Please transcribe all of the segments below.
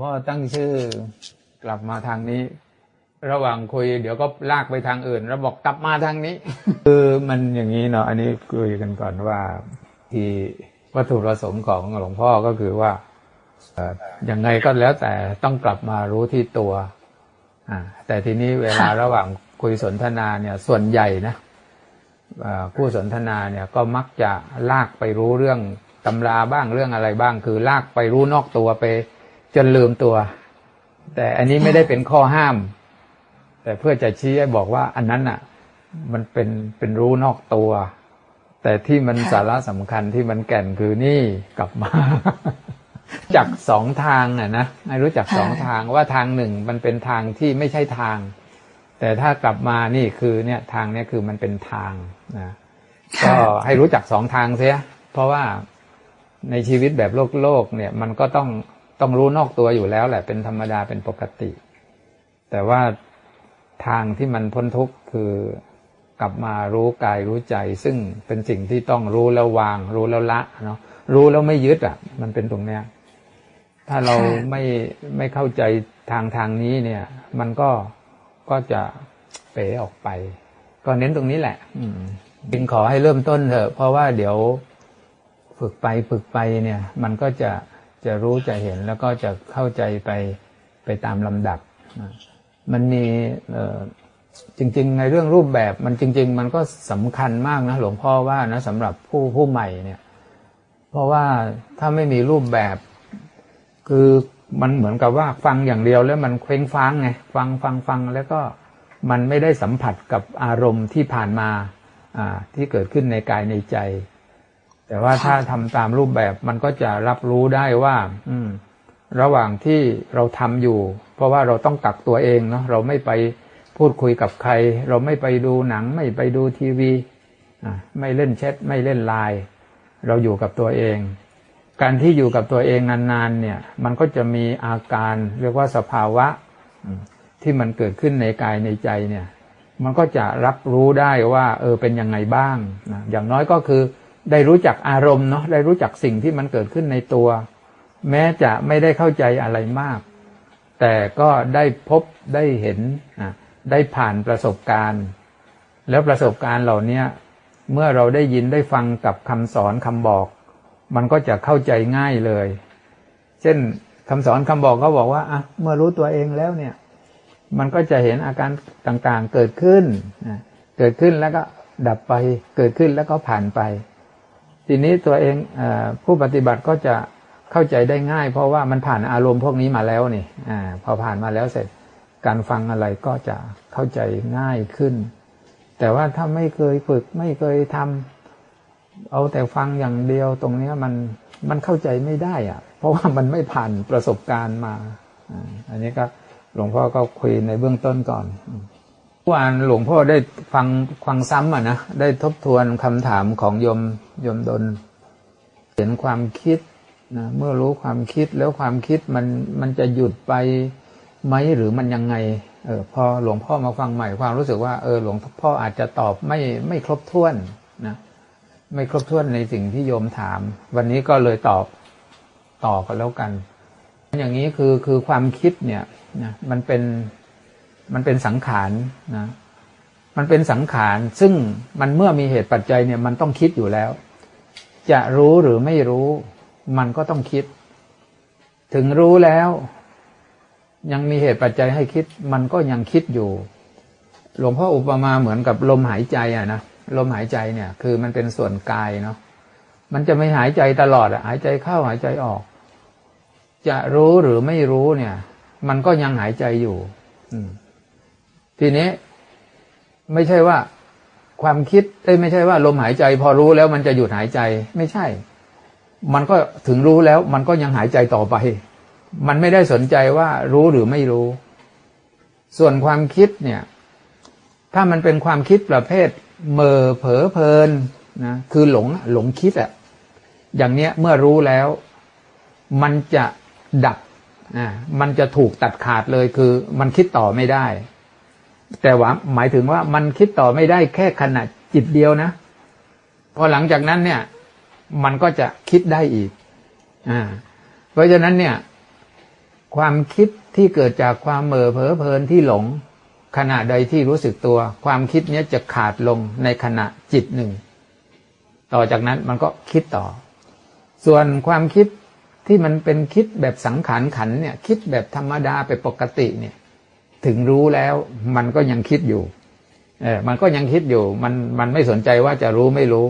พ่อตั้งชื่อกลับมาทางนี้ ระหว่างคุย เดี๋ยวก็ลากไปทางอื่น แล้วบอกกลับมาทางนี้ คือมันอย่างนี้เนาะอันนี้คุยกันก่อนว่าที่วัตถุประสงค์ของหลวงพ่อก็คือว่าเอ่อยังไงก็แล้วแต่ต้องกลับมารู้ที่ตัวแต่ทีนี้เวลาระหว่างคุยสนทนาเนี่ย ส่วนใหญ่นะเอ่อผู้สนทนาเนี่ยก็มักจะลากไปรู้เรื่องตำราบ้างเรื่องอะไรบ้าง คือลากไปรู้นอกตัวไป จนลืมตัว แต่อันนี้ไม่ได้เป็นข้อห้าม แต่เพื่อจะชี้ให้บอกว่าอันนั้นอะ มันเป็นเป็นรู้นอกตัว แต่ที่มันค่ะสาระสำคัญที่มันแก่นคือนี่กลับมาจากสองทางอะนะให้รู้จักสองทางว่าทางหนึ่งมันเป็นทางที่ไม่ใช่ทาง แต่ถ้ากลับมานี่คือเนี่ยทางเนี้ยคือมันเป็นทางนะค่ะก็ให้รู้จักสองทางเสียเพราะว่าในชีวิตแบบโลกโลกเนี่ย มันก็ต้อง ต้องรู้นอกตัวอยู่แล้วแหละเป็นธรรมดาเป็นปกติ แต่ว่าทางที่มันพ้นทุกข์คือกลับมารู้กายรู้ใจ ซึ่งเป็นสิ่งที่ต้องรู้แล้ววาง รู้แล้วละเนาะรู้แล้วไม่ยึดอะ มันเป็นตรงเนี้ย ถ้าเราค่ะไม่ไม่เข้าใจทางทางนี้เนี่ย มันก็ก็จะเป๋ออกไป ก็เน้นตรงนี้แหละ อืมจึงขอให้เริ่มต้นเถอะ เพราะว่าเดี๋ยวฝึกไปฝึกไปเนี่ย มันก็จะ จะรู้จะเห็นแล้วก็จะเข้าใจไปไปตามลำดับ มันมีจริง ๆ ในเรื่องรูปแบบมันจริง ๆ มันก็สำคัญมากนะหลวงพ่อว่านะสำหรับผู้ผู้ใหม่เนี่ย เพราะว่าถ้าไม่มีรูปแบบ คือมันเหมือนกับว่าฟังอย่างเดียวแล้วมันเคว้งฟ้างไงฟังฟังฟังแล้วก็มันไม่ได้สัมผัสกับอารมณ์ที่ผ่านมาที่เกิดขึ้นในกายในใจ แต่ว่าถ้าทำตามรูปแบบมันก็จะรับรู้ได้ว่า อืม ระหว่างที่เราทำอยู่ เพราะว่าเราต้องกักตัวเองเนาะเราไม่ไปพูดคุยกับใคร เราไม่ไปดูหนัง ไม่ไปดูทีวีอ่าไม่เล่นแชทไม่เล่นไลน์เราอยู่กับตัวเอง การที่อยู่กับตัวเองนานๆเนี่ย มันก็จะมีอาการเรียกว่าสภาวะอืมที่มันเกิดขึ้นในกายในใจเนี่ย มันก็จะรับรู้ได้ว่า เออเป็นยังไงบ้างนะอย่างน้อยก็คือ ได้รู้จักอารมณ์เนาะได้รู้จักสิ่งที่มันเกิดขึ้นในตัว แม้จะไม่ได้เข้าใจอะไรมาก แต่ก็ได้พบได้เห็นได้ผ่านประสบการณ์ แล้วประสบการณ์เหล่านี้เมื่อเราได้ยินได้ฟังกับคำสอนคำบอก มันก็จะเข้าใจง่ายเลย เช่นคำสอนคำบอกเขาบอกว่าอะเมื่อรู้ตัวเองแล้วเนี่ย มันก็จะเห็นอาการต่างๆเกิดขึ้นเกิดขึ้นแล้วก็ดับไปเกิดขึ้นแล้วก็ผ่านไป ทีนี้ตัวเองอผู้ปฏิบัติก็จะเข้าใจได้ง่าย เพราะว่ามันผ่านอารมณ์พวกนี้มาแล้วนี่อพอผ่านมาแล้วเสร็จการฟังอะไรก็จะเข้าใจง่ายขึ้น แต่ว่าถ้าไม่เคยฝึกไม่เคยทำเอาแต่ฟังอย่างเดียวตรงเนี้มันมันเข้าใจไม่ได้อะเพราะว่ามันไม่ผ่านประสบการณ์มา อันนี้ก็หลวงพ่อก็คุยในเบื้องต้นก่อน วานหลวงพ่อได้ฟังฟังซ้ำอะนะ ได้ทบทวนคำถามของโยมโยมดนเห็นความคิดนะเมื่อรู้ความคิดแล้วความคิดมันมันจะหยุดไปไหมหรือมันยังไงเออพอหลวงพ่อมาฟังใหม่ความรู้สึกว่าเออหลวงพ่ออาจจะตอบไม่ไม่ครบถ้วนนะไม่ครบถ้วนในสิ่งที่โยมถาม วันนี้ก็เลยตอบต่อกันแล้วกัน อย่างนี้คือคือความคิดเนี่ยนะมันเป็น มันเป็นสังขารนะมันเป็นสังขารซึ่งมันเมื่อมีเหตุปัจจัยเนี่ยมันต้องคิดอยู่แล้ว จะรู้หรือไม่รู้ มันก็ต้องคิด ถึงรู้แล้ว ยังมีเหตุปัจจัยให้คิด มันก็ยังคิดอยู่ หลวงพ่ออุปมาเหมือนกับลมหายใจอะนะลมหายใจเนี่ย คือมันเป็นส่วนกายเนาะมันจะไม่หายใจตลอดอะหายใจเข้าหายใจออก จะรู้หรือไม่รู้เนี่ย มันก็ยังหายใจอยู่ อืม ทีนี้ไม่ใช่ว่าความคิดเอ้ยไม่ใช่ว่าลมหายใจ พอรู้แล้วมันจะหยุดหายใจไม่ใช่ มันก็ถึงรู้แล้วมันก็ยังหายใจต่อไป มันไม่ได้สนใจว่ารู้หรือไม่รู้ ส่วนความคิดเนี่ย ถ้ามันเป็นความคิดประเภทเมอเผลอเพลินนะคือหลงหลงคิดอะอย่างเนี้ยเมื่อรู้แล้ว มันจะดับอ่ามันจะถูกตัดขาดเลยคือ มันคิดต่อไม่ได้ แต่ว่าหมายถึงว่ามันคิดต่อไม่ได้แค่ขณะจิตเดียวนะพอหลังจากนั้นเนี่ย มันก็จะคิดได้อีกอ่าเพราะฉะนั้นเนี่ย ความคิดที่เกิดจากความเม่อเผลอเพลินที่หลง ขณะใดที่รู้สึกตัว ความคิดเนี้ยจะขาดลงในขณะจิตหนึ่ง ต่อจากนั้นมันก็คิดต่อ ส่วนความคิดที่มันเป็นคิดแบบสังขารขันเนี่ย คิดแบบธรรมดาไปปกติเนี่ย ถึงรู้แล้วมันก็ยังคิดอยู่ เออมันก็ยังคิดอยู่ มันมันไม่สนใจว่าจะรู้ไม่รู้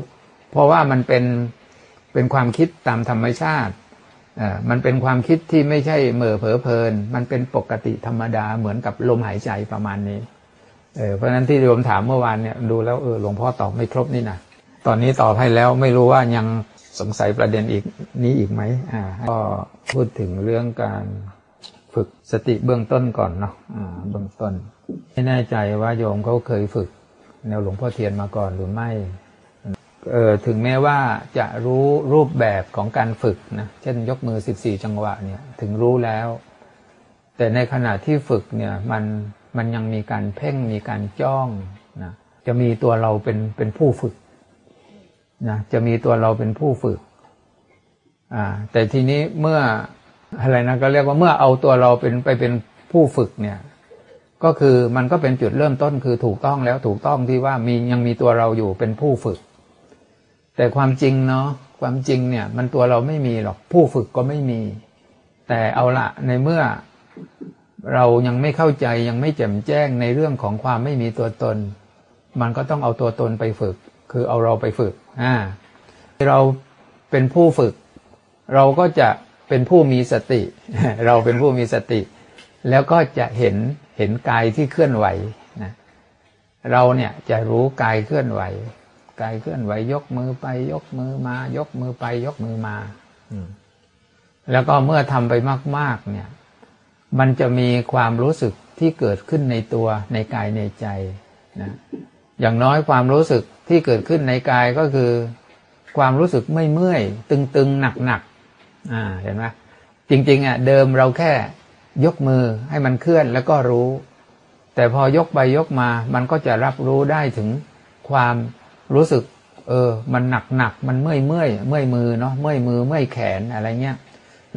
เพราะว่ามันเป็นเป็นความคิดตามธรรมชาติเออมันเป็นความคิดที่ไม่ใช่เหม่อเผลอเพลิน มันเป็นปกติธรรมดาเหมือนกับลมหายใจประมาณนี้ เออเพราะฉะนั้นที่โยมถามเมื่อวานเนี่ยดูแล้วเออหลวงพ่อตอบไม่ครบนี่นะตอนนี้ตอบให้แล้วไม่รู้ว่ายังสงสัยประเด็นอีกนี้อีกไหมอ่าก็พูดถึงเรื่องการ ฝึกสติเบื้องต้นก่อนเนาะเบื้องต้น ไม่แน่ใจว่าโยมเขาเคยฝึก แนวหลวงพ่อเทียนมาก่อนหรือไม่เออถึงแม้ว่าจะรู้รูปแบบของการฝึกนะเช่นยกมือ 14 จังหวะเนี่ยถึงรู้แล้ว แต่ในขณะที่ฝึกเนี่ยมันมันยังมีการเพ่งมีการจ้องนะจะมีตัวเราเป็นเป็นผู้ฝึกนะจะมีตัวเราเป็นผู้ฝึกอ่าแต่ทีนี้เมื่อ อะไรนะก็เรียกว่าเมื่อเอาตัวเราเป็นไปเป็นผู้ฝึกเนี่ย ก็คือมันก็เป็นจุดเริ่มต้นคือถูกต้องแล้วถูกต้องที่ว่ามียังมีตัวเราอยู่เป็นผู้ฝึก แต่ความจริงเนาะความจริงเนี่ย มันตัวเราไม่มีหรอกผู้ฝึกก็ไม่มี แต่เอาละในเมื่อเรายังไม่เข้าใจยังไม่แจ่มแจ้งในเรื่องของความไม่มีตัวตน มันก็ต้องเอาตัวตนไปฝึก คือเอาเราไปฝึกอ่าเราเป็นผู้ฝึก เราก็จะ เป็นผู้มีสติ เราเป็นผู้มีสติ แล้วก็จะเห็นเห็นกายที่เคลื่อนไหวนะเราเนี่ยจะรู้กายเคลื่อนไหว กายเคลื่อนไหวยกมือไปยกมือมา ยกมือไปยกมือมาแล้วก็เมื่อทำไปมาก ๆ เนี่ย มันจะมีความรู้สึกที่เกิดขึ้นในตัวในกายในใจนะอย่างน้อยความรู้สึกที่เกิดขึ้นในกายก็คือ ความรู้สึกไม่เมื่อยตึงๆหนักๆ อ่าเห็นไหมจริง ๆ อะ เดิมเราแค่ยกมือให้มันเคลื่อนแล้วก็รู้ แต่พอยกไปยกมา มันก็จะรับรู้ได้ถึงความรู้สึก เออ มันหนักหนักมันเมื่อยเมื่อยเมื่อยมือเนาะเมื่อยมือเมื่อยแขนอะไรเงี้ย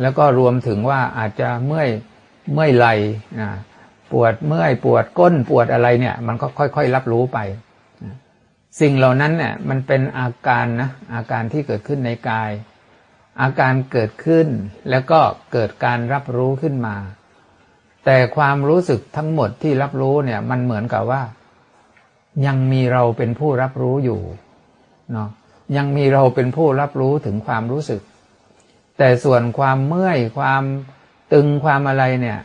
แล้วก็รวมถึงว่าอาจจะเมื่อยเมื่อยไหล่ปวดเมื่อยปวดก้นปวดอะไรเนี่ย มันก็ค่อย ๆ รับรู้ไป สิ่งเหล่านั้นเนี่ยมันเป็นอาการนะอาการที่เกิดขึ้นในกาย อาการเกิดขึ้น แล้วก็เกิดการรับรู้ขึ้นมา แต่ความรู้สึกทั้งหมดที่รับรู้เนี่ย มันเหมือนกับว่า ยังมีเราเป็นผู้รับรู้อยู่เนาะยังมีเราเป็นผู้รับรู้ถึงความรู้สึก แต่ส่วนความเมื่อยความตึงความอะไรเนี่ย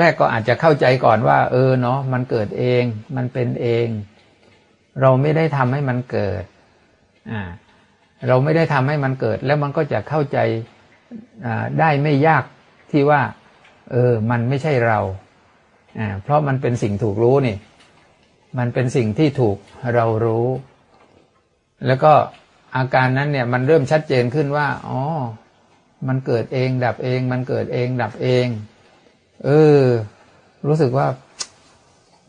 แรก ๆ ก็อาจจะเข้าใจก่อนว่า เออเนาะมันเกิดเอง มันเป็นเอง เราไม่ได้ทำให้มันเกิดอ่า เราไม่ได้ทำให้มันเกิด แล้วมันก็จะเข้าใจได้ไม่ยากที่ว่า เออ มันไม่ใช่เราอ่าเพราะมันเป็นสิ่งถูกรู้นี่ มันเป็นสิ่งที่ถูกเรารู้ แล้วก็อาการนั้นเนี่ยมันเริ่มชัดเจนขึ้นว่า อ๋อ มันเกิดเองดับเอง มันเกิดเองดับเอง เออ รู้สึกว่า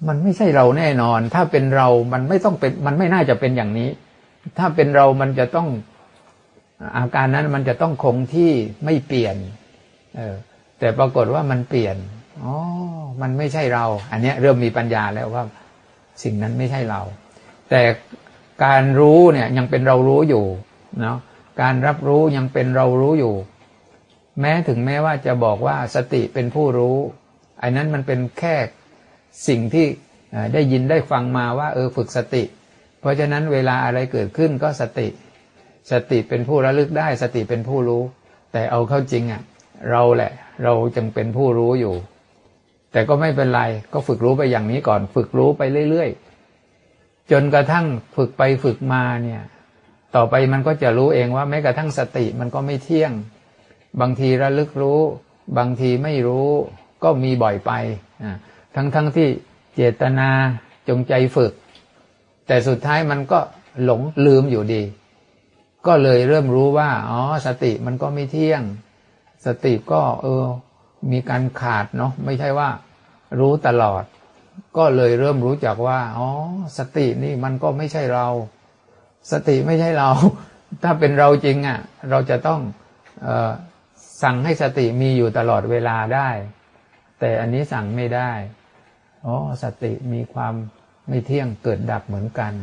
มันไม่ใช่เราแน่นอน ถ้าเป็นเรา มันไม่ต้องเป็น มันไม่น่าจะเป็นอย่างนี้ ถ้าเป็นเรามันจะต้องอาการนั้นมันจะต้องคงที่ไม่เปลี่ยน เออ แต่ปรากฏว่ามันเปลี่ยนอ๋อมันไม่ใช่เรา อันนี้เริ่มมีปัญญาแล้วว่า สิ่งนั้นไม่ใช่เรา แต่การรู้เนี่ยยังเป็นเรารู้อยู่เนาะการรับรู้ยังเป็นเรารู้อยู่ แม้ถึงแม้ว่าจะบอกว่าสติเป็นผู้รู้อันนั้นมันเป็นแค่สิ่งที่ได้ยินได้ฟังมาว่า เออฝึกสติ เพราะฉะนั้นเวลาอะไรเกิดขึ้นก็สติ สติเป็นผู้ระลึกได้ สติเป็นผู้รู้ แต่เอาเข้าจริงอะ่ะ เราแหละ เราจึงเป็นผู้รู้อยู่ แต่ก็ไม่เป็นไร ก็ฝึกรู้ไปอย่างนี้ก่อน ฝึกรู้ไปเรื่อยๆ จนกระทั่งฝึกไปฝึกมาเนี่ย ต่อไปมันก็จะรู้เองว่าแม้กระทั่งสติมันก็ไม่เที่ยง บางทีระลึกรู้ บางทีไม่รู้ก็มีบ่อยไป ทั้งๆทที่เจตนาจงใจฝึก แต่สุดท้ายมันก็หลงลืมอยู่ดี ก็เลยเริ่มรู้ว่า อ๋อ สติมันก็ไม่เที่ยง สติก็เออ มีการขาดเนาะไม่ใช่ว่า รู้ตลอด ก็เลยเริ่มรู้จักว่า อ๋อ สตินี่มันก็ไม่ใช่เรา สติไม่ใช่เรา ถ้าเป็นเราจริงอะ่ะ เราจะต้องออสั่งให้สติมีอยู่ตลอดเวลาได้ แต่อันนี้สั่งไม่ได้ อ๋อ สติมีความ ไม่เที่ยงเกิดดับเหมือนกัน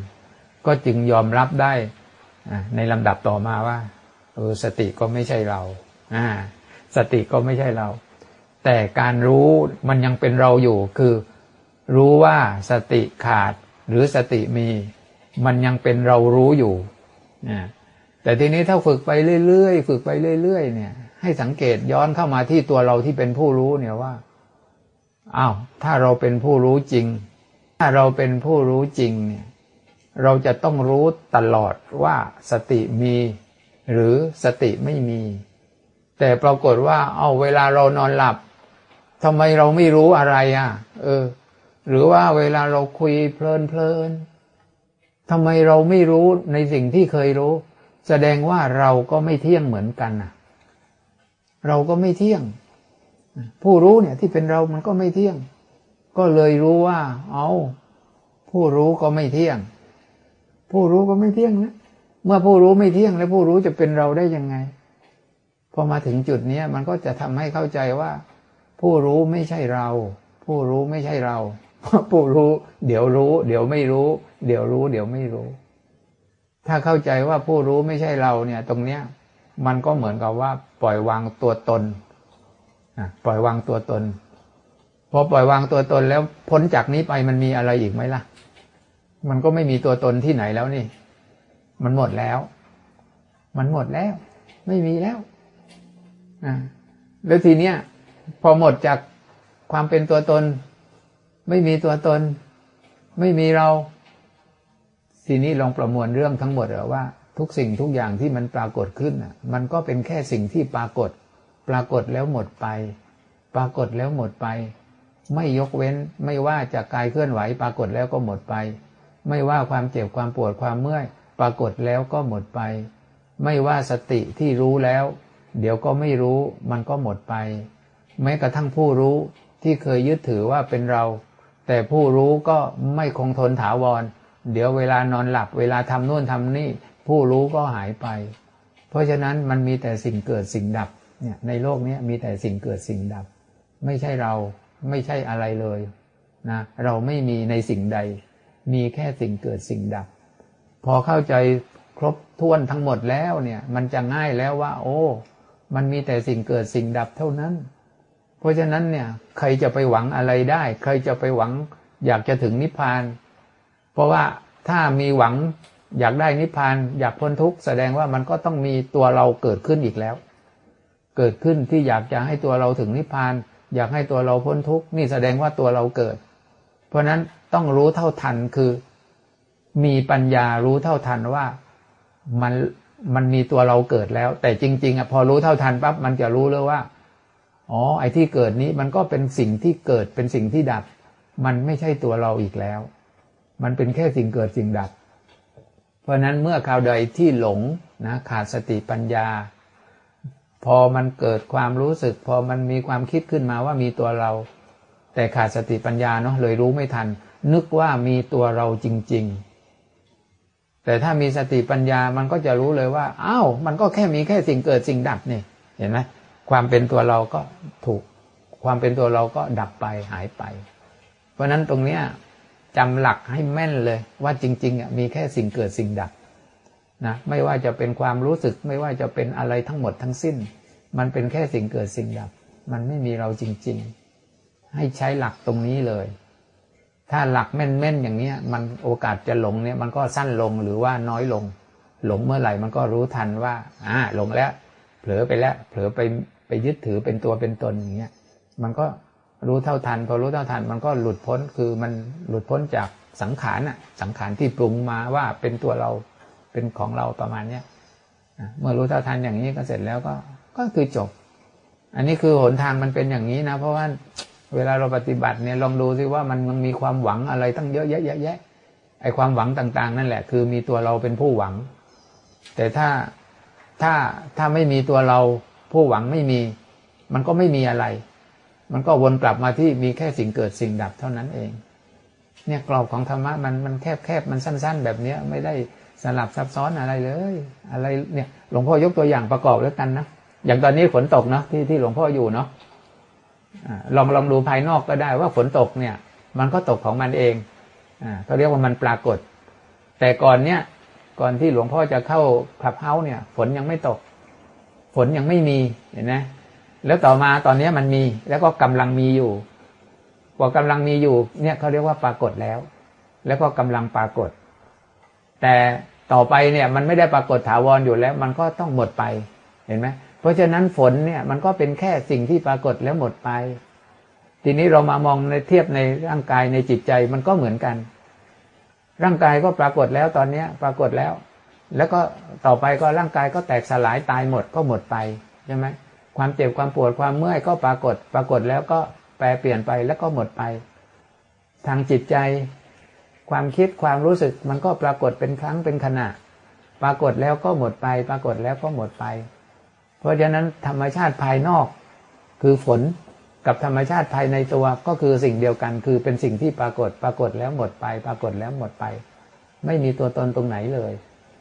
ก็จึงยอมรับได้ในลำดับต่อมาว่าเออสติก็ไม่ใช่เราอ่าสติก็ไม่ใช่เรา แต่การรู้มันยังเป็นเราอยู่คือ รู้ว่าสติขาดหรือสติมี มันยังเป็นเรารู้อยู่นะแต่ทีนี้ถ้าฝึกไปเรื่อยๆฝึกไปเรื่อยๆเนี่ย ให้สังเกตย้อนเข้ามาที่ตัวเราที่เป็นผู้รู้เนี่ยว่าอ้าวถ้าเราเป็นผู้รู้จริงาเราเป็นผู้รู้จริงเนี่ยเราจะต้องรู้ตลอดว่าสติมี หรือสติไม่มี แต่ปรากฏว่า เอาเวลาเรานอนหลับทำไมเราไม่รู้อะไรอะ เออ หรือว่าเวลาเราคุยเพลินเพลินทำไมเราไม่รู้ในสิ่งที่เคยรู้ แสดงว่าเราก็ไม่เที่ยงเหมือนกันอะ เราก็ไม่เที่ยง ผู้รู้เนี่ยที่เป็นเรามันก็ไม่เที่ยง ก็เลยรู้ว่า เอาผู้รู้ก็ไม่เที่ยง ผู้รู้ก็ไม่เที่ยงนะเมื่อผู้รู้ไม่เที่ยง แล้วผู้รู้จะเป็นเราได้ยังไง พอมาถึงจุดนี้มันก็จะทำให้เข้าใจว่า ผู้รู้ไม่ใช่เรา ผู้รู้ไม่ใช่เรา ผู้รู้ เดี๋ยวรู้ เดี๋ยวไม่รู้ เดี๋ยวรู้ เดี๋ยวไม่รู้ ถ้าเข้าใจว่าผู้รู้ไม่ใช่เราเนี่ย ตรงเนี้ย มันก็เหมือนกับว่า ปล่อยวางตัวตนปล่อยวางตัวตน พอปล่อยวางตัวตนแล้วพ้นจากนี้ไปมันมีอะไรอีกไหมล่ะ มันก็ไม่มีตัวตนที่ไหนแล้วนี่ มันหมดแล้ว มันหมดแล้ว ไม่มีแล้วอ่าแล้วทีเนี้ยพอหมดจากความเป็นตัวตน ไม่มีตัวตน ไม่มีเรา ทีนี้ลองประมวลเรื่องทั้งหมดหรอว่า ทุกสิ่งทุกอย่างที่มันปรากฏขึ้นอะ มันก็เป็นแค่สิ่งที่ปรากฏ ปรากฏแล้วหมดไป ปรากฏแล้วหมดไป ไม่ยกเว้น ไม่ว่าจากกายเคลื่อนไหวปรากฏแล้วก็หมดไป ไม่ว่าความเจ็บความปวดความเมื่อยปรากฏแล้วก็หมดไป ไม่ว่าสติที่รู้แล้ว เดี๋ยวก็ไม่รู้มันก็หมดไป แม้กระทั่งผู้รู้ที่เคยยึดถือว่าเป็นเรา แต่ผู้รู้ก็ไม่คงทนถาวร เดี๋ยวเวลานอนหลับ เวลาทำนู่นทำนี่ ผู้รู้ก็หายไป เพราะฉะนั้นมันมีแต่สิ่งเกิดสิ่งดับเนี่ยในโลกนี้มีแต่สิ่งเกิดสิ่งดับ ไม่ใช่เรา ไม่ใช่อะไรเลยนะเราไม่มีในสิ่งใด มีแค่สิ่งเกิดสิ่งดับ พอเข้าใจครบถ้วนทั้งหมดแล้วเนี่ยมันจะง่ายแล้วว่า โอ้ มันมีแต่สิ่งเกิดสิ่งดับเท่านั้น เพราะฉะนั้นเนี่ยใครจะไปหวังอะไรได้ ใครจะไปหวังอยากจะถึงนิพพาน เพราะว่าถ้ามีหวังอยากได้นิพพานอยากพ้นทุกข์แสดงว่ามันก็ต้องมีตัวเราเกิดขึ้นอีกแล้ว เกิดขึ้นที่อยากจะให้ตัวเราถึงนิพพาน อยากให้ตัวเราพ้นทุกข์นี่แสดงว่าตัวเราเกิด เพราะนั้นต้องรู้เท่าทันคือ มีปัญญารู้เท่าทันว่ามันมันมีตัวเราเกิดแล้ว แต่จริง ๆอะพอรู้เท่าทันปั๊บมันจะรู้เลยว่า อ๋อ ไอ้ที่เกิดนี้มันก็เป็นสิ่งที่เกิดเป็นสิ่งที่ดับ มันไม่ใช่ตัวเราอีกแล้ว มันเป็นแค่สิ่งเกิดสิ่งดับ เพราะนั้นเมื่อคราวใดที่หลงนะขาดสติปัญญา พอมันเกิดความรู้สึก พอมันมีความคิดขึ้นมาว่ามีตัวเรา แต่ขาดสติปัญญาเนาะเลยรู้ไม่ทัน นึกว่ามีตัวเราจริง ๆ แต่ถ้ามีสติปัญญามันก็จะรู้เลยว่าอ้าวมันก็แค่มีแค่สิ่งเกิดสิ่งดับนี่เห็นไหมความเป็นตัวเราก็ถูก ความเป็นตัวเราก็ดับไปหายไป เพราะนั้นตรงเนี้ยจำหลักให้แม่นเลยว่าจริงๆอะมีแค่สิ่งเกิดสิ่งดับ นะไม่ว่าจะเป็นความรู้สึกไม่ว่าจะเป็นอะไรทั้งหมดทั้งสิ้น มันเป็นแค่สิ่งเกิดสิ่งดับ มันไม่มีเราจริง ๆ ให้ใช้หลักตรงนี้เลย ถ้าหลักแม่นๆอย่างนี้มันโอกาสจะหลงเนี่ยมันก็สั้นลงหรือว่าน้อยลง หลงเมื่อไหร่มันก็รู้ทันว่าอ่าหลงแล้ว เผลอไปแล้ว เผลอไปไปยึดถือเป็นตัวเป็นตนอย่างเงี้ยมันก็รู้เท่าทัน พอรู้เท่าทัน มันก็หลุดพ้นคือมันหลุดพ้นจากสังขารน่ะสังขารที่ปรุงมาว่าเป็นตัวเรา เป็นของเราประมาณเนี้ยเมื่อรู้เท่าทันอย่างนี้ก็เสร็จแล้วก็ก็คือจบ อันนี้คือหนทางมันเป็นอย่างนี้นะ เพราะว่าเวลาเราปฏิบัติเนี่ยลองดูซิว่ามันมันมีความหวังอะไรตั้งเยอะแยะแยะไอความหวังต่าง ๆ นั่นแหละ คือมีตัวเราเป็นผู้หวัง แต่ถ้าถ้าถ้าไม่มีตัวเราผู้หวังไม่มี มันก็ไม่มีอะไร มันก็วนกลับมาที่มีแค่สิ่งเกิดสิ่งดับเท่านั้นเอง เนี่ยกรอบของธรรมะมันมันแคบแคบมันสั้น ๆ แบบเนี้ยไม่ได้ สลับซับซ้อนอะไรเลย อะไรเนี่ย หลวงพ่อยกตัวอย่างประกอบแล้วกันนะอย่างตอนนี้ฝนตกเนาะที่ที่หลวงพ่ออยู่เนาะลองลองดูภายนอกก็ได้ว่าฝนตกเนี่ย มันก็ตกของมันเองอ่าเขาเรียกว่ามันปรากฏ แต่ก่อนเนี้ยก่อนที่หลวงพ่อจะเข้าคลับเฮาส์เนี่ย ฝนยังไม่ตก ฝนยังไม่มีเห็นไหมแล้วต่อมาตอนนี้มันมีแล้วก็กำลังมีอยู่พอกำลังมีอยู่ เนี่ยเขาเรียกว่าปรากฏแล้ว แล้วก็กำลังปรากฏ แต่ ต่อไปเนี่ยมันไม่ได้ปรากฏถาวรอยู่แล้ว มันก็ต้องหมดไปเห็นไหมเพราะฉะนั้นฝนเนี่ยมันก็เป็นแค่สิ่งที่ปรากฏแล้วหมดไป ทีนี้เรามามองในเทียบในร่างกายในจิตใจมันก็เหมือนกัน ร่างกายก็ปรากฏแล้วตอนเนี้ยปรากฏแล้ว แล้วก็ต่อไปก็ร่างกายก็แตกสลายตายหมดก็หมดไปใช่ไหมความเจ็บความปวดความเมื่อยก็ปรากฏ ปรากฏแล้วก็แปรเปลี่ยนไปแล้วก็หมดไป ทางจิตใจ ความคิดความรู้สึกมันก็ปรากฏเป็นครั้งเป็นขณะ ปรากฏแล้วก็หมดไป ปรากฏแล้วก็หมดไป เพราะฉะนั้นธรรมชาติภายนอก คือฝนกับธรรมชาติภายในตัวก็คือสิ่งเดียวกัน คือเป็นสิ่งที่ปรากฏปรากฏแล้วหมดไป ปรากฏแล้วหมดไป ไม่มีตัวตนตรงไหนเลย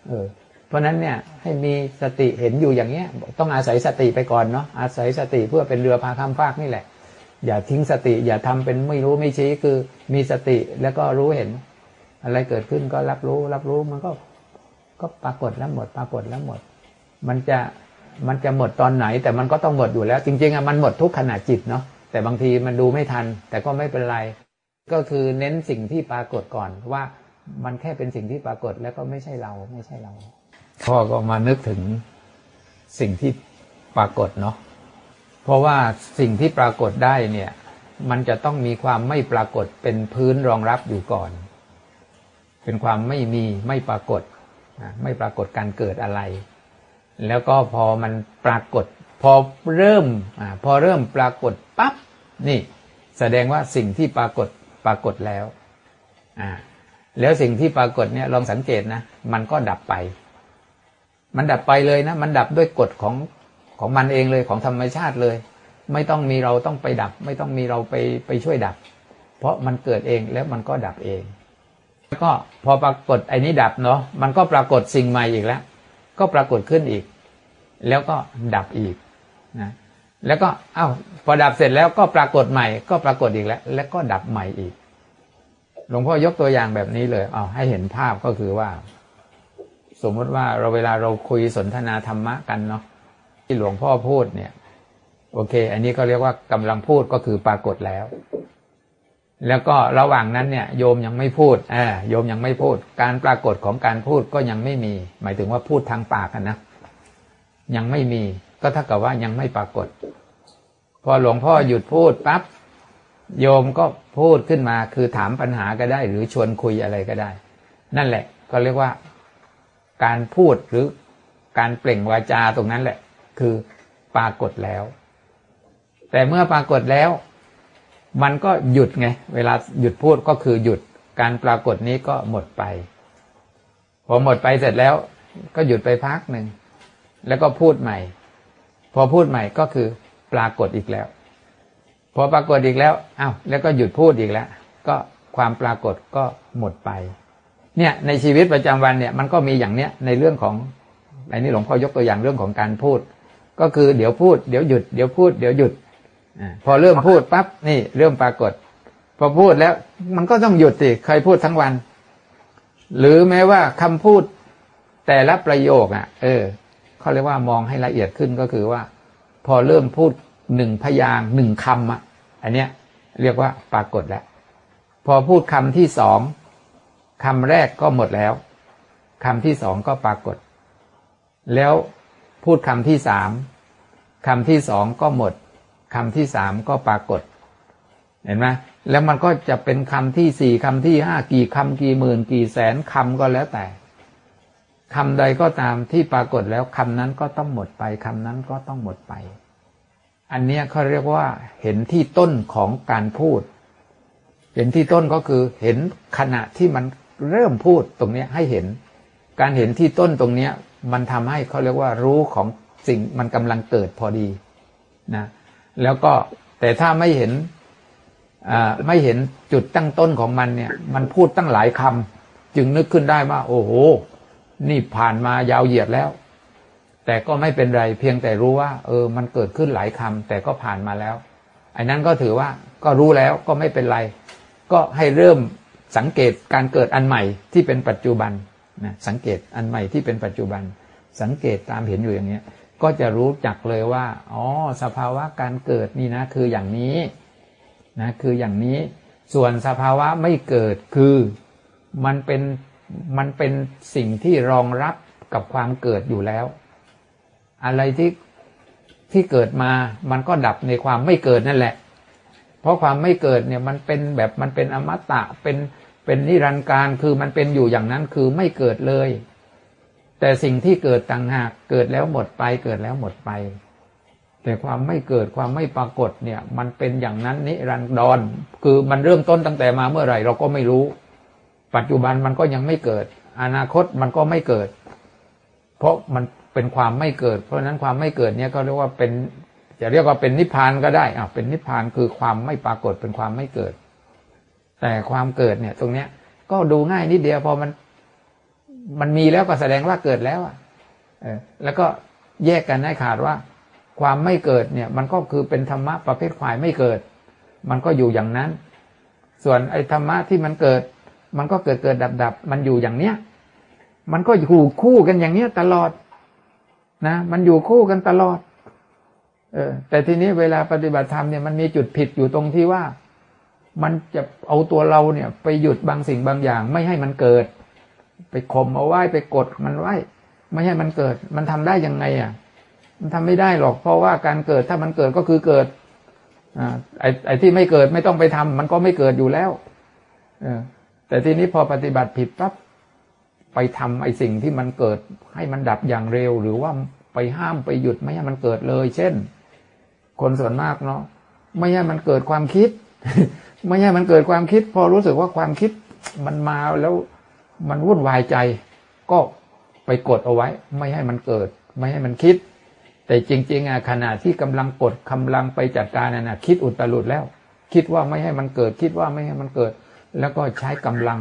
เออ เพราะนั้นเนี่ยให้มีสติเห็นอยู่อย่างเงี้ย ต้องอาศัยสติไปก่อนเนาะอาศัยสติเพื่อเป็นเรือพาข้ามฟากนี่แหละ อย่าทิ้งสติ อย่าทำเป็นไม่รู้ไม่ชี้คือมีสติแล้วก็รู้เห็น อะไรเกิดขึ้นก็รับรู้ รับรู้มันก็ก็ปรากฏแล้วหมด ปรากฏแล้วหมด มันจะมันจะหมดตอนไหน แต่มันก็ต้องหมดอยู่แล้ว จริงๆอะมันหมดทุกขณะจิตเนาะแต่บางทีมันดูไม่ทัน แต่ก็ไม่เป็นไร ก็คือเน้นสิ่งที่ปรากฏก่อนว่ามันแค่เป็นสิ่งที่ปรากฏแล้วก็ไม่ใช่เราไม่ใช่เราพ่อก็มานึกถึงสิ่งที่ปรากฏเนาะเพราะว่าสิ่งที่ปรากฏได้เนี่ย มันจะต้องมีความไม่ปรากฏเป็นพื้นรองรับอยู่ก่อน เป็นความไม่มีไม่ปรากฏไม่ปรากฏการเกิดอะไร แล้วก็พอมันปรากฏ พอเริ่มอพอเริ่มปรากฏปั๊บนี่แสดงว่าสิ่งที่ปรากฏปรากฏแล้วแล้วสิ่งที่ปรากฏเนี่ยลองสังเกตนะมันก็ดับไป มันดับไปเลยนะ มันดับด้วยกฎของของมันเองเลยของธรรมชาติเลย ไม่ต้องมีเราต้องไปดับ ไม่ต้องมีเราไปไปช่วยดับ เพราะมันเกิดเองแล้วมันก็ดับเอง แล้วก็พอปรากฏไอ้นี้ดับเนาะมันก็ปรากฏสิ่งใหม่อีกแล้ว ก็ปรากฏขึ้นอีก แล้วก็ดับอีกนะแล้วก็อา้าวพอดับเสร็จแล้วก็ปรากฏใหม่ ก็ปรากฏอีกแล้ว แล้วก็ดับใหม่อีก หลวงพ่อยกตัวอย่างแบบนี้เลยเอาให้เห็นภาพก็คือว่า สมมติว่าเราเวลาเราคุยสนทนาธรรมะกันเนาะที่หลวงพ่อพูดเนี่ย โอเค อันนี้ก็เรียกว่ากำลังพูดก็คือปรากฏแล้ว แล้วก็ระหว่างนั้นเนี่ยโยมยังไม่พูดอ่าโยมยังไม่พูด การปรากฏของการพูดก็ยังไม่มี หมายถึงว่าพูดทางปากนะยังไม่มี ก็เท่ากับว่ายังไม่ปรากฏ พอหลวงพ่อหยุดพูดปั๊บโยมก็พูดขึ้นมาคือถามปัญหาก็ได้ หรือชวนคุยอะไรก็ได้ นั่นแหละ ก็เรียกว่า การพูดหรือการเปล่งวาจาตรงนั้นแหละ คือปรากฏแล้ว แต่เมื่อปรากฏแล้ว มันก็หยุดไง เวลาหยุดพูดก็คือหยุดการปรากฏนี้ก็หมดไป พอหมดไปเสร็จแล้ว ก็หยุดไปพักหนึ่ง แล้วก็พูดใหม่ พอพูดใหม่ก็คือปรากฏอีกแล้ว พอปรากฏอีกแล้วอา้าวแล้วก็หยุดพูดอีกแล้ว ก็ความปรากฏก็หมดไป เนี่ยในชีวิตประจำวันเนี่ยมันก็มีอย่างเนี้ยในเรื่องของอันนี้หลวงพ่อยกตัวอย่างเรื่องของการพูด ก็คือเดี๋ยวพูดเดี๋ยวหยุดเดี๋ยวพูดเดี๋ยวหยุด พอเริ่มพูดปั๊บนี่เริ่มปรากฏ พอพูดแล้ว มันก็ต้องหยุดสิเคยพูดทั้งวัน หรือแม้ว่าคำพูดแต่ละประโยคอะ เออเขาเรียกว่ามองให้ละเอียดขึ้นก็คือว่า พอเริ่มพูดหนึ่งพยางหนึ่งคำอะ อันเนี้ย เรียกว่าปรากฏแล้ว พอพูดคำที่สองคำแรกก็หมดแล้วคำที่สองก็ปรากฏ แล้วพูดคำที่สามคำที่สองก็หมด คำที่สามก็ปรากฏ เห็นไหมแล้วมันก็จะเป็นคำที่สี่คำที่ห้ากี่คำกี่หมื่น กี่แสนคำก็แล้วแต่คำใดก็ตามที่ปรากฏแล้วคำนั้นก็ต้องหมดไปคำนั้นก็ต้องหมดไป อันนี้เขาเรียกว่าเห็นที่ต้นของการพูด เห็นที่ต้นก็คือเห็นขณะที่มันเริ่มพูดตรงนี้ให้เห็น การเห็นที่ต้นตรงนี้มันทำให้เขาเรียกว่ารู้ของสิ่งมันกำลังเกิดพอดีนะ แล้วก็แต่ถ้าไม่เห็นไม่เห็นจุดตั้งต้นของมันเนี่ย มันพูดตั้งหลายคำจึงนึกขึ้นได้ว่า โอ้โห นี่ผ่านมายาวเหยียดแล้ว แต่ก็ไม่เป็นไรเพียงแต่รู้ว่า เออ มันเกิดขึ้นหลายคำแต่ก็ผ่านมาแล้วไอ้นั้นก็ถือว่าก็รู้แล้วก็ไม่เป็นไร ก็ให้เริ่มสังเกตการเกิดอันใหม่ที่เป็นปัจจุบันนะสังเกตอันใหม่ที่เป็นปัจจุบัน สังเกตตามเห็นอยู่อย่างเนี้ย ก็จะรู้จักเลยว่า อ๋อ สภาวะการเกิดนี่นะ คืออย่างนี้นะคืออย่างนี้ส่วนสภาวะไม่เกิดคือมันเป็นมันเป็นสิ่งที่รองรับกับความเกิดอยู่แล้ว อะไรที่ที่เกิดมามันก็ดับในความไม่เกิดนั่นแหละ เพราะความไม่เกิดเนี่ยมันเป็นแบบมันเป็นอมตะเป็นเป็นนิรันดร์การคือมันเป็นอยู่อย่างนั้นคือไม่เกิดเลย แต่สิ่งที่เกิดต่างหากเกิดแล้วหมดไปเกิดแล้วหมดไป แต่ความไม่เกิดความไม่ปรากฏเนี่ย มันเป็นอย่างนั้นนิรันดรคือมันเริ่มต้นตั้งแต่มาเมื่อไหร่ เราก็ไม่รู้ ปัจจุบันมันก็ยังไม่เกิด อนาคตมันก็ไม่เกิด เพราะมันเป็นความไม่เกิด เพราะนั้นความไม่เกิดเนี่ยก็เรียกว่าเป็นจะเรียกว่าเป็นนิพพานก็ได้อะเป็นนิพพานคือความไม่ปรากฏเป็นความไม่เกิด แต่ความเกิดเนี่ย ตรงเนี้ย ก็ดูง่ายนิดเดียวพอมัน มันมีแล้วก็แสดงว่าเกิดแล้วอะเออแล้วก็แยกกันให้ขาดว่า ความไม่เกิดเนี่ย มันก็คือเป็นธรรมะประเภทฝ่ายไม่เกิด มันก็อยู่อย่างนั้น ส่วนไอ้ธรรมะที่มันเกิด มันก็เกิดเกิดดับดับมันอยู่อย่างเนี้ย มันก็อยู่คู่กันอย่างเนี้ยตลอดนะ มันอยู่คู่กันตลอด เออ แต่ทีนี้เวลาปฏิบัติธรรมเนี่ยมันมีจุดผิดอยู่ตรงที่ว่า มันจะเอาตัวเราเนี่ย ไปหยุดบางสิ่งบางอย่าง ไม่ให้มันเกิด ไปข่มเอาไว้ไปกดมันไว้ ไม่ให้มันเกิด มันทำได้ยังไงอะ มันทำไม่ได้หรอก เพราะว่าการเกิดถ้ามันเกิดก็คือเกิดอ่าไอ้ไอ้ที่ไม่เกิดไม่ต้องไปทำมันก็ไม่เกิดอยู่แล้วเออแต่ทีนี้พอปฏิบัติผิดปั๊บไปทำไอ้สิ่งที่มันเกิด ให้มันดับอย่างเร็ว หรือว่าไปห้ามไปหยุดไม่ให้มันเกิดเลย เช่น คนส่วนมากเนาะไม่ให้มันเกิดความคิด ไม่ให้มันเกิดความคิด พอรู้สึกว่าความคิดมันมาแล้ว มันวุ่นวายใจ ก็ไปกดเอาไว้ ไม่ให้มันเกิด ไม่ให้มันคิด แต่จริง ๆอะขณะที่กำลังกดกำลังไปจัดการน่ะคิดอุตรุดแล้ว คิดว่าไม่ให้มันเกิด คิดว่าไม่ให้มันเกิด แล้วก็ใช้กำลัง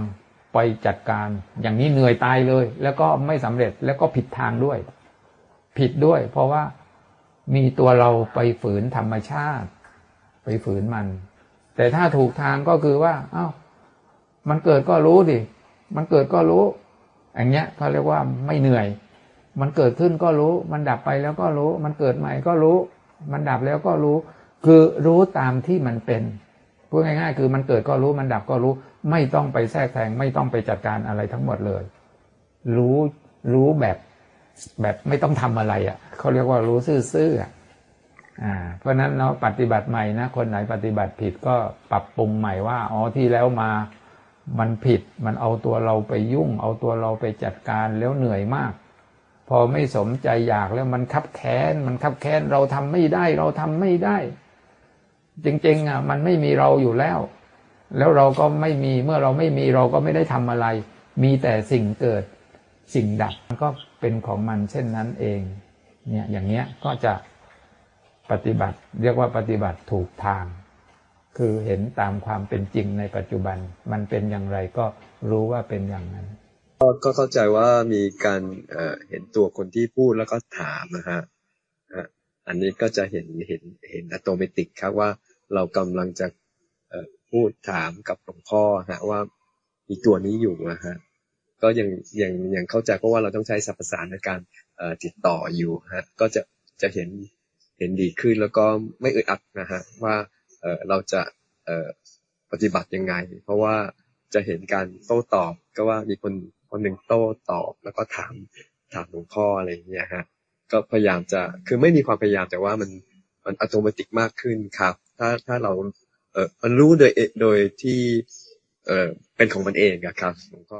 ไปจัดการ อย่างนี้เหนื่อยตายเลย แล้วก็ไม่สำเร็จแล้วก็ผิดทางด้วย ผิดด้วย เพราะว่ามีตัวเราไปฝืนธรรมชาติ ไปฝืนมัน แต่ถ้าถูกทางก็คือว่า เอา้า มันเกิดก็รู้ดิ มันเกิดก็รู้ อย่างเงี้ยเขาเรียกว่าไม่เหนื่อย มันเกิดขึ้นก็รู้ มันดับไปแล้วก็รู้ มันเกิดใหม่ก็รู้ มันดับแล้วก็รู้ คือรู้ตามที่มันเป็นพูดง่ายๆ คือมันเกิดก็รู้มันดับก็รู้ ไม่ต้องไปแทรกแซงไม่ต้องไปจัดการอะไรทั้งหมดเลย รู้รู้แบบแบบไม่ต้องทำอะไรอะ่ะเขาเรียกว่ารู้ซื่อๆอ่าเพราะนั้นเนาะปฏิบัติใหม่นะ คนไหนปฏิบัติผิดก็ปรับปรุงใหม่ว่า อ๋อที่แล้วมา มันผิดมันเอาตัวเราไปยุ่ง เอาตัวเราไปจัดการแล้วเหนื่อยมาก พอไม่สมใจอยากแล้วมันคับแค้นมันคับแค้นเราทำไม่ได้เราทำไม่ได้ จริงๆอะมันไม่มีเราอยู่แล้ว แล้วเราก็ไม่มีเมื่อเราไม่มีเราก็ไม่ได้ทำอะไร มีแต่สิ่งเกิดสิ่งดับมันก็เป็นของมันเช่นนั้นเองเนี่ยอย่างเงี้ยก็จะปฏิบัติเรียกว่าปฏิบัติถูกทาง คือเห็นตามความเป็นจริงในปัจจุบัน มันเป็นอย่างไรก็รู้ว่าเป็นอย่างนั้น ก็เข้าใจว่ามีการเห็นตัวคนที่พูดแล้วก็ถามนะฮะอันนี้ก็จะเห็นเห็นเห็นอัตโนมัติครับว่าเรากำลังจะพูดถามกับหลวงพ่อฮะว่ามีตัวนี้อยู่นะฮะก็ยังยังยังเข้าใจเพราะว่าเราต้องใช้สรรพสานในการติดต่ออยู่ฮะก็จะจะเห็นเห็นดีขึ้นแล้วก็ไม่อึดอัดนะฮะว่า เราจะปฏิบัติยังไง เพราะว่าจะเห็นการโต้ตอบก็ว่ามีคนคนหนึ่งโต้ตอบ แล้วก็ถามถามหลวงพ่ออะไรอย่างเงี้ยฮะก็พยายามจะคือไม่มีความพยายามแต่ว่ามันมันอัตโนมัติมากขึ้นครับ ถ้าถ้าเราเออมันรู้โดยโดยที่เออเป็นของมันเองอะครับหลวงพ่อ